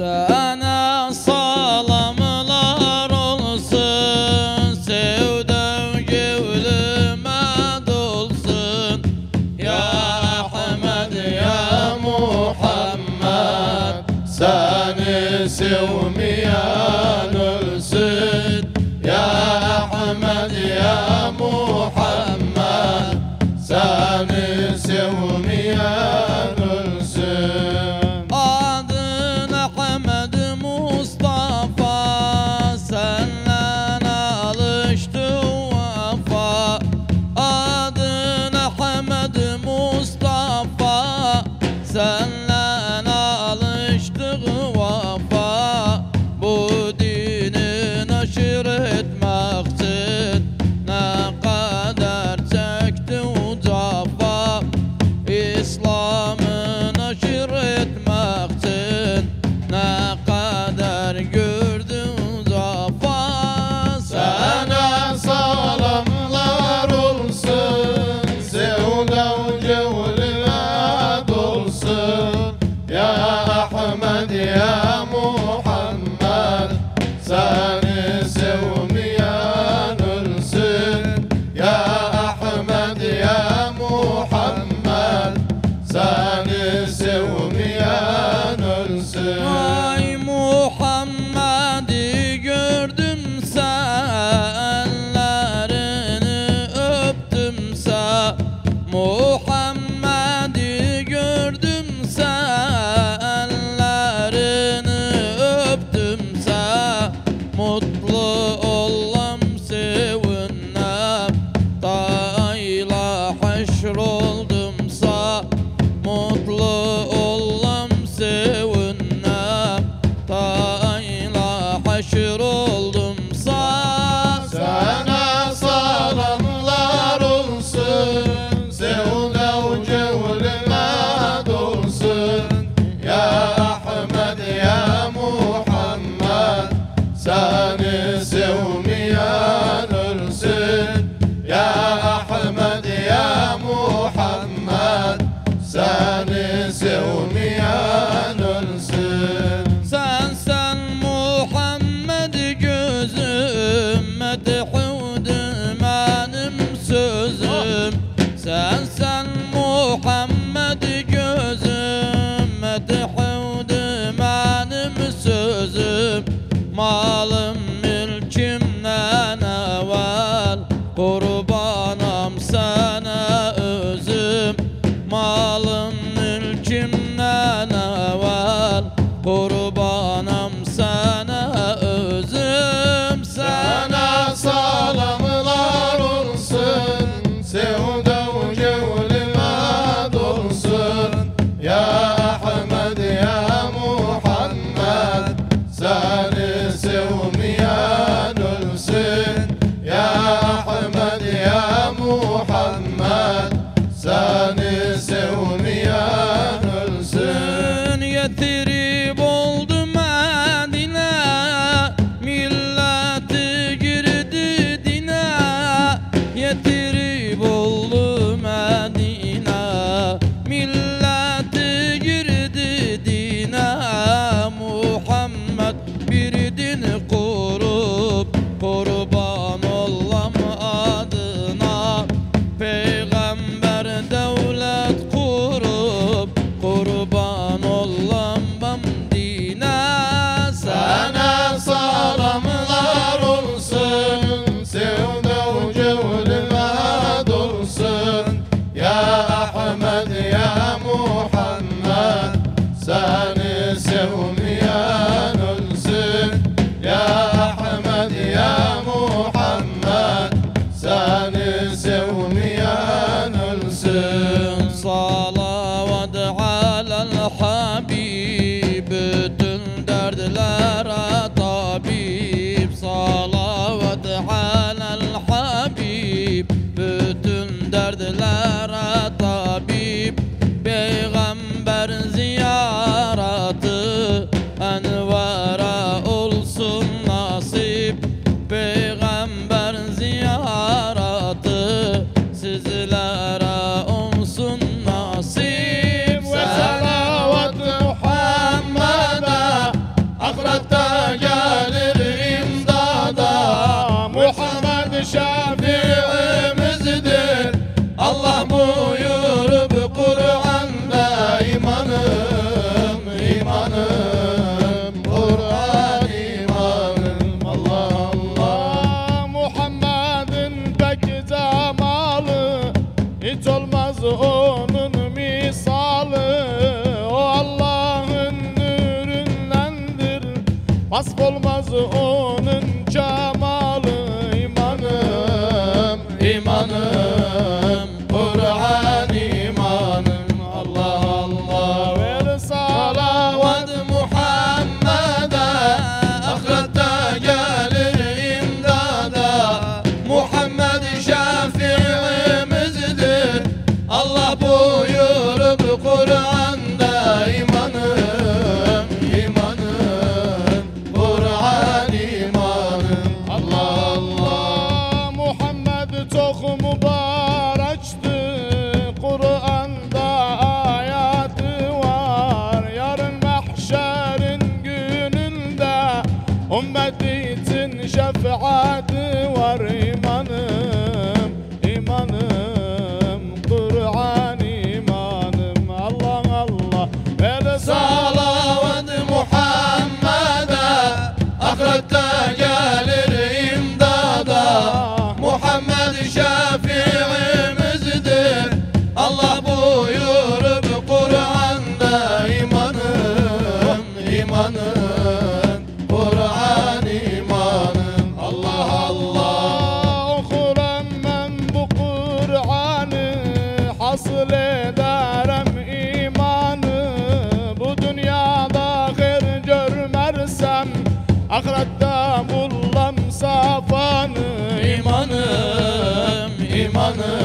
Uh. imanım, imanım. Kur'an imanım Allah Allah. Muhammed'in pek cemalı Hiç olmaz onun misalı. O Allah'ın nüründendir Vasf olmaz onun Buyurdu Kur'an'da imanım imanım Kur'an imanım Allah Allah Muhammed çok mübarekti. Kur'an'da ayatı var. Yarın mahşerin gününde Ümmet için şefaati var Hasıl ederim imanı Bu dünyada hayır görmersem Ahirette bullam safanı. İmanım, imanım